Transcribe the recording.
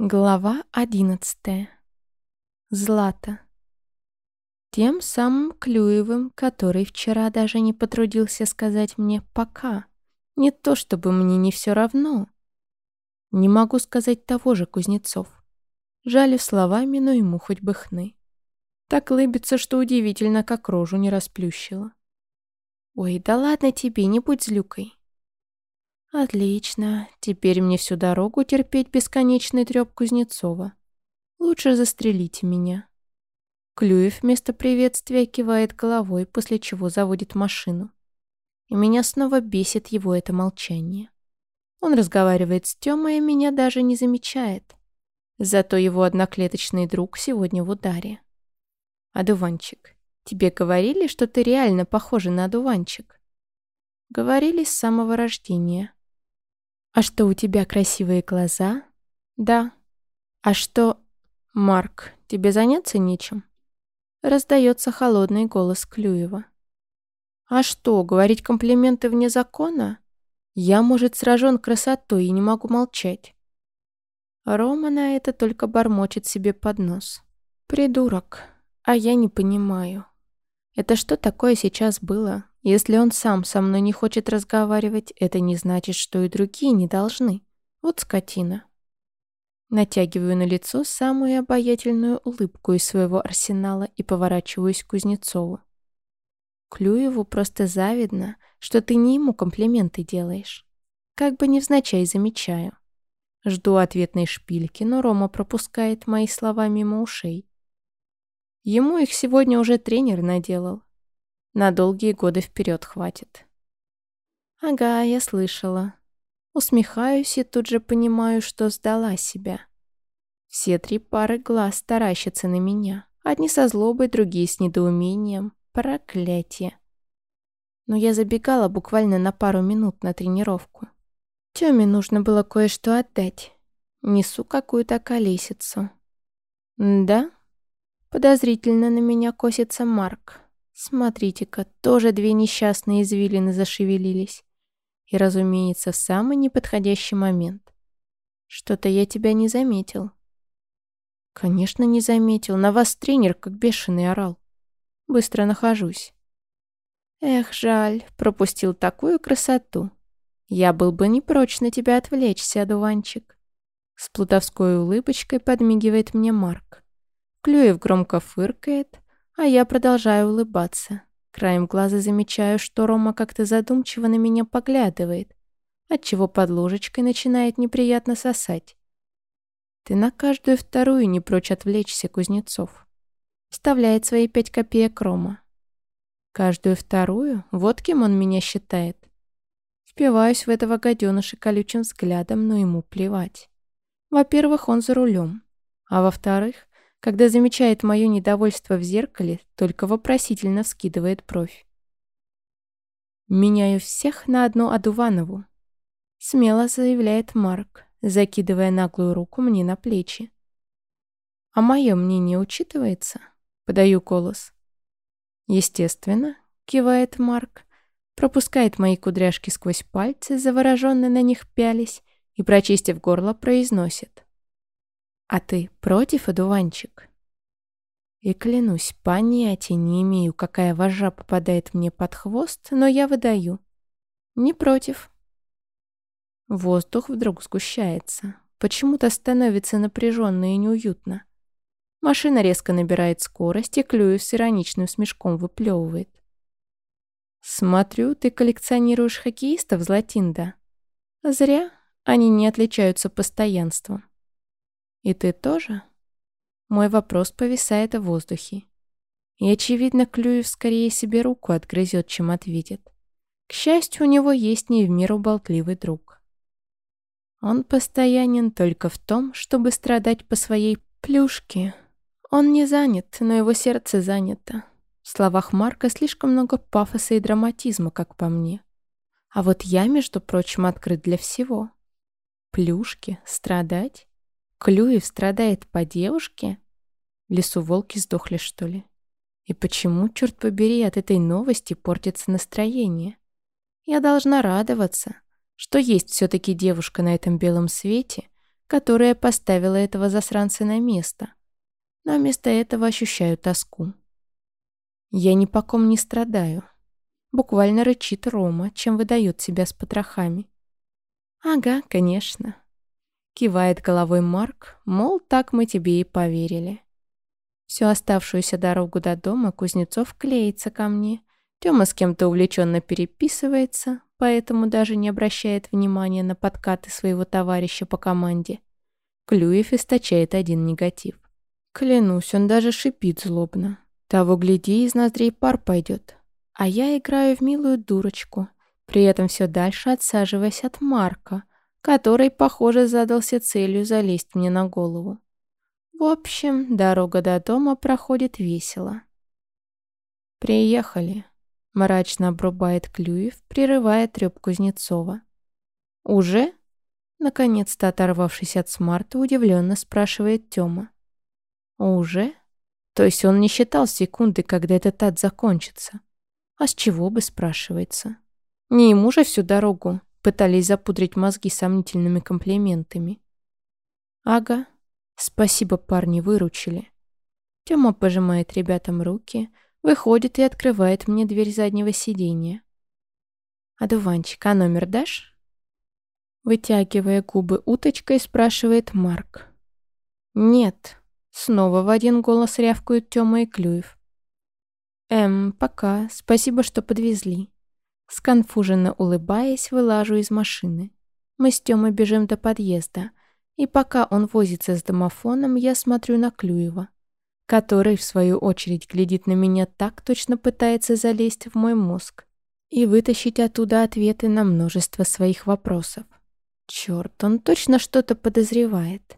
Глава одиннадцатая. Злата. Тем самым Клюевым, который вчера даже не потрудился сказать мне «пока». Не то чтобы мне не все равно. Не могу сказать того же Кузнецов. Жалю словами, но ему хоть бы хны. Так лыбится, что удивительно, как рожу не расплющила. «Ой, да ладно тебе, не будь злюкой. Отлично. Теперь мне всю дорогу терпеть бесконечный трёп Кузнецова. Лучше застрелите меня. Клюев вместо приветствия кивает головой, после чего заводит машину. И меня снова бесит его это молчание. Он разговаривает с Тёмой и меня даже не замечает. Зато его одноклеточный друг сегодня в ударе. «Одуванчик, тебе говорили, что ты реально похожа на одуванчик?» Говорили с самого рождения. «А что, у тебя красивые глаза?» «Да». «А что...» «Марк, тебе заняться нечем?» Раздается холодный голос Клюева. «А что, говорить комплименты вне закона? Я, может, сражен красотой и не могу молчать». Рома на это только бормочет себе под нос. «Придурок. А я не понимаю. Это что такое сейчас было? Если он сам со мной не хочет разговаривать, это не значит, что и другие не должны. Вот скотина. Натягиваю на лицо самую обаятельную улыбку из своего арсенала и поворачиваюсь к Кузнецову. Клюеву просто завидно, что ты не ему комплименты делаешь. Как бы невзначай замечаю. Жду ответной шпильки, но Рома пропускает мои слова мимо ушей. Ему их сегодня уже тренер наделал. На долгие годы вперед хватит. Ага, я слышала. Усмехаюсь и тут же понимаю, что сдала себя. Все три пары глаз таращатся на меня. Одни со злобой, другие с недоумением. Проклятие. Но я забегала буквально на пару минут на тренировку. Тёме нужно было кое-что отдать. Несу какую-то колесицу. Да? Подозрительно на меня косится Марк. Смотрите-ка, тоже две несчастные извилины зашевелились. И, разумеется, в самый неподходящий момент. Что-то я тебя не заметил. Конечно, не заметил. На вас тренер как бешеный орал. Быстро нахожусь. Эх, жаль, пропустил такую красоту. Я был бы не прочь на тебя отвлечься, одуванчик. С плутовской улыбочкой подмигивает мне Марк. Клюев громко фыркает, а я продолжаю улыбаться. Краем глаза замечаю, что Рома как-то задумчиво на меня поглядывает, отчего под ложечкой начинает неприятно сосать. Ты на каждую вторую не прочь отвлечься, Кузнецов. Вставляет свои пять копеек Рома. Каждую вторую? Вот кем он меня считает. Впиваюсь в этого гаденыша колючим взглядом, но ему плевать. Во-первых, он за рулем. А во-вторых, когда замечает мое недовольство в зеркале, только вопросительно вскидывает бровь. «Меняю всех на одну Адуванову», — смело заявляет Марк, закидывая наглую руку мне на плечи. «А мое мнение учитывается?» — подаю голос. «Естественно», — кивает Марк, пропускает мои кудряшки сквозь пальцы, завороженно на них пялись, и, прочистив горло, произносит. «А ты против, одуванчик?» И клянусь, понятия не имею, какая вожа попадает мне под хвост, но я выдаю. Не против. Воздух вдруг сгущается. Почему-то становится напряженно и неуютно. Машина резко набирает скорость, и Клюев с ироничным смешком выплевывает. «Смотрю, ты коллекционируешь хоккеистов, Златинда. Зря, они не отличаются постоянством. «И ты тоже?» Мой вопрос повисает в воздухе. И, очевидно, Клюев скорее себе руку отгрызет, чем ответит. К счастью, у него есть не в меру болтливый друг. Он постоянен только в том, чтобы страдать по своей плюшке. Он не занят, но его сердце занято. В словах Марка слишком много пафоса и драматизма, как по мне. А вот я, между прочим, открыт для всего. Плюшки? Страдать? Клюев страдает по девушке? В лесу волки сдохли, что ли? И почему, черт побери, от этой новости портится настроение? Я должна радоваться, что есть все-таки девушка на этом белом свете, которая поставила этого засранца на место. Но вместо этого ощущаю тоску. Я ни по ком не страдаю. Буквально рычит Рома, чем выдает себя с потрохами. «Ага, конечно», — кивает головой Марк, мол, так мы тебе и поверили. Всю оставшуюся дорогу до дома Кузнецов клеится ко мне. Тёма с кем-то увлеченно переписывается, поэтому даже не обращает внимания на подкаты своего товарища по команде. Клюев источает один негатив. Клянусь, он даже шипит злобно. Того гляди, из ноздрей пар пойдет. А я играю в милую дурочку, при этом все дальше отсаживаясь от Марка, который, похоже, задался целью залезть мне на голову. В общем, дорога до дома проходит весело. «Приехали», — мрачно обрубает Клюев, прерывая трёп Кузнецова. «Уже?» — наконец-то оторвавшись от смарта, удивленно спрашивает Тёма. «Уже?» То есть он не считал секунды, когда этот ад закончится. А с чего бы, спрашивается. Не ему же всю дорогу пытались запудрить мозги сомнительными комплиментами. Ага, спасибо, парни, выручили. Тёма пожимает ребятам руки, выходит и открывает мне дверь заднего сиденья. «Одуванчик, а номер дашь?» Вытягивая губы уточкой, спрашивает Марк. «Нет», — снова в один голос рявкают Тёма и Клюев. «Эм, пока, спасибо, что подвезли». Сконфуженно улыбаясь, вылажу из машины. Мы с Тёмой бежим до подъезда, и пока он возится с домофоном, я смотрю на Клюева, который, в свою очередь, глядит на меня так, точно пытается залезть в мой мозг и вытащить оттуда ответы на множество своих вопросов. Чёрт, он точно что-то подозревает.